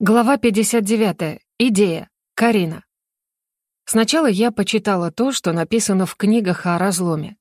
Глава 59. Идея. Карина. Сначала я почитала то, что написано в книгах о разломе.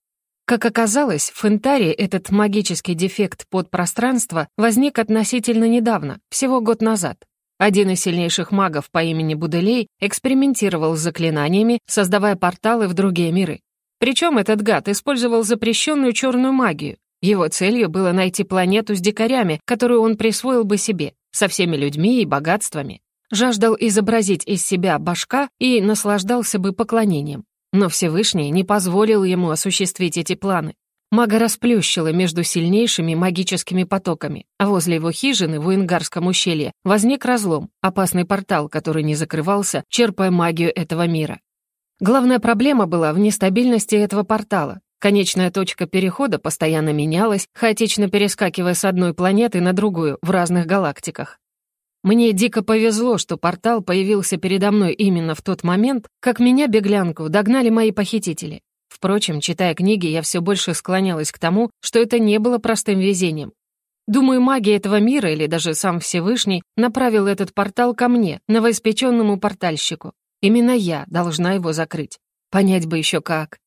Как оказалось, в Фентарии этот магический дефект подпространства возник относительно недавно, всего год назад. Один из сильнейших магов по имени Буделей экспериментировал с заклинаниями, создавая порталы в другие миры. Причем этот гад использовал запрещенную черную магию. Его целью было найти планету с дикарями, которую он присвоил бы себе, со всеми людьми и богатствами. Жаждал изобразить из себя башка и наслаждался бы поклонением. Но Всевышний не позволил ему осуществить эти планы. Мага расплющила между сильнейшими магическими потоками, а возле его хижины в Уингарском ущелье возник разлом, опасный портал, который не закрывался, черпая магию этого мира. Главная проблема была в нестабильности этого портала. Конечная точка перехода постоянно менялась, хаотично перескакивая с одной планеты на другую в разных галактиках. Мне дико повезло, что портал появился передо мной именно в тот момент, как меня, беглянку, догнали мои похитители. Впрочем, читая книги, я все больше склонялась к тому, что это не было простым везением. Думаю, магия этого мира или даже сам Всевышний направил этот портал ко мне, новоиспеченному портальщику. Именно я должна его закрыть. Понять бы еще как.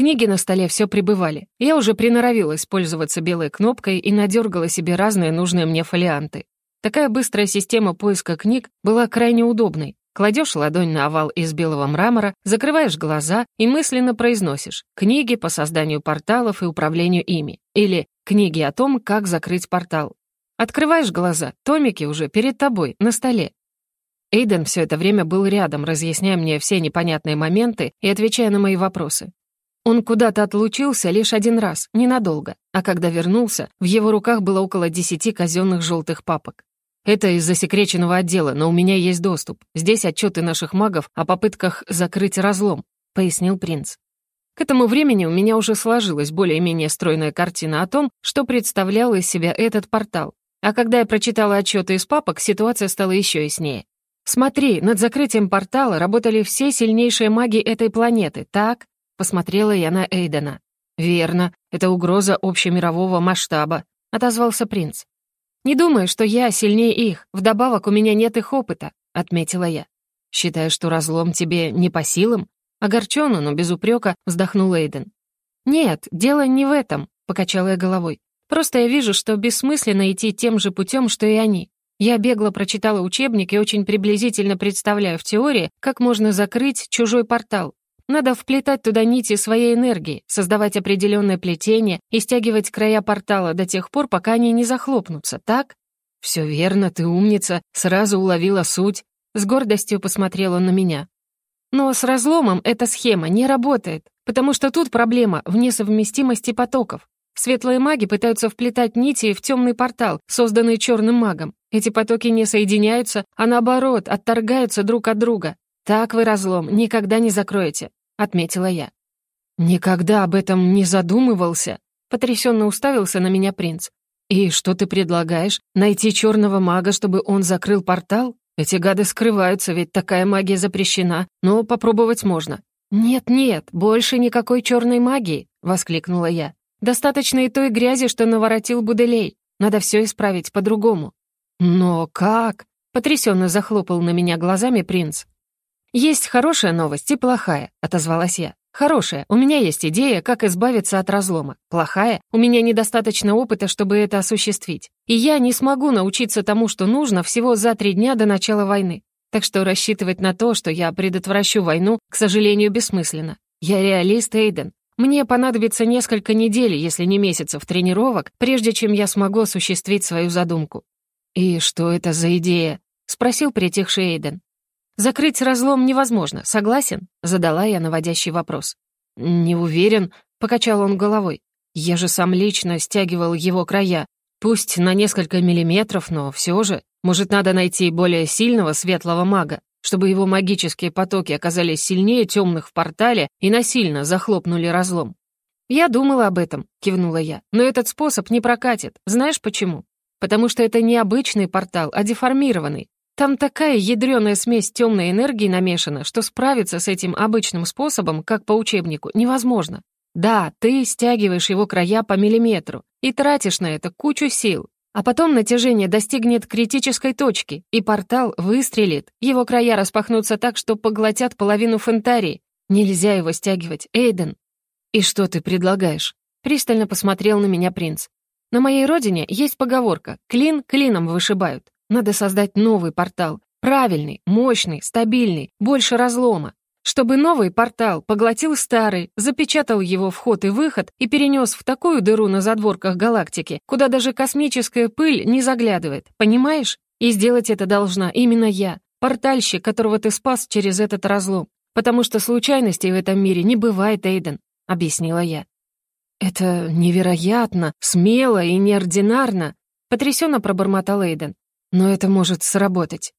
Книги на столе все прибывали. Я уже приноровилась пользоваться белой кнопкой и надергала себе разные нужные мне фолианты. Такая быстрая система поиска книг была крайне удобной. Кладешь ладонь на овал из белого мрамора, закрываешь глаза и мысленно произносишь «Книги по созданию порталов и управлению ими» или «Книги о том, как закрыть портал». Открываешь глаза, томики уже перед тобой, на столе. Эйден все это время был рядом, разъясняя мне все непонятные моменты и отвечая на мои вопросы. Он куда-то отлучился лишь один раз, ненадолго, а когда вернулся, в его руках было около десяти казенных желтых папок. Это из засекреченного отдела, но у меня есть доступ. Здесь отчеты наших магов о попытках закрыть разлом», — пояснил принц. К этому времени у меня уже сложилась более-менее стройная картина о том, что представлял из себя этот портал. А когда я прочитала отчеты из папок, ситуация стала еще яснее. Смотри, над закрытием портала работали все сильнейшие маги этой планеты, так? Посмотрела я на Эйдена. «Верно, это угроза общемирового масштаба», — отозвался принц. «Не думаю, что я сильнее их, вдобавок у меня нет их опыта», — отметила я. «Считаешь, что разлом тебе не по силам?» Огорченно, но без упрека вздохнул Эйден. «Нет, дело не в этом», — покачала я головой. «Просто я вижу, что бессмысленно идти тем же путем, что и они. Я бегло прочитала учебник и очень приблизительно представляю в теории, как можно закрыть чужой портал. Надо вплетать туда нити своей энергии, создавать определенное плетение и стягивать края портала до тех пор, пока они не захлопнутся, так? Все верно, ты умница, сразу уловила суть. С гордостью посмотрела на меня. Но с разломом эта схема не работает, потому что тут проблема в несовместимости потоков. Светлые маги пытаются вплетать нити в темный портал, созданный черным магом. Эти потоки не соединяются, а наоборот, отторгаются друг от друга. Так вы разлом никогда не закроете отметила я. «Никогда об этом не задумывался», — потрясенно уставился на меня принц. «И что ты предлагаешь? Найти черного мага, чтобы он закрыл портал? Эти гады скрываются, ведь такая магия запрещена, но попробовать можно». «Нет-нет, больше никакой черной магии», — воскликнула я. «Достаточно и той грязи, что наворотил Буделей. Надо все исправить по-другому». «Но как?» — потрясенно захлопал на меня глазами принц. «Есть хорошая новость и плохая», — отозвалась я. «Хорошая. У меня есть идея, как избавиться от разлома. Плохая. У меня недостаточно опыта, чтобы это осуществить. И я не смогу научиться тому, что нужно, всего за три дня до начала войны. Так что рассчитывать на то, что я предотвращу войну, к сожалению, бессмысленно. Я реалист, Эйден. Мне понадобится несколько недель, если не месяцев тренировок, прежде чем я смогу осуществить свою задумку». «И что это за идея?» — спросил притихший Эйден. «Закрыть разлом невозможно, согласен?» — задала я наводящий вопрос. «Не уверен», — покачал он головой. «Я же сам лично стягивал его края. Пусть на несколько миллиметров, но все же. Может, надо найти более сильного светлого мага, чтобы его магические потоки оказались сильнее темных в портале и насильно захлопнули разлом». «Я думала об этом», — кивнула я. «Но этот способ не прокатит. Знаешь почему? Потому что это не обычный портал, а деформированный. Там такая ядреная смесь темной энергии намешана, что справиться с этим обычным способом, как по учебнику, невозможно. Да, ты стягиваешь его края по миллиметру и тратишь на это кучу сил. А потом натяжение достигнет критической точки, и портал выстрелит. Его края распахнутся так, что поглотят половину Фентарии. Нельзя его стягивать, Эйден. «И что ты предлагаешь?» Пристально посмотрел на меня принц. «На моей родине есть поговорка «клин клином вышибают». Надо создать новый портал. Правильный, мощный, стабильный, больше разлома. Чтобы новый портал поглотил старый, запечатал его вход и выход и перенес в такую дыру на задворках галактики, куда даже космическая пыль не заглядывает, понимаешь? И сделать это должна именно я, портальщик, которого ты спас через этот разлом. Потому что случайностей в этом мире не бывает, Эйден, — объяснила я. «Это невероятно, смело и неординарно», — потрясенно пробормотал Эйден. «Но это может сработать».